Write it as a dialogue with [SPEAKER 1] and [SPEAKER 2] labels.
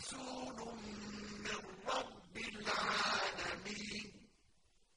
[SPEAKER 1] رَسُولٌ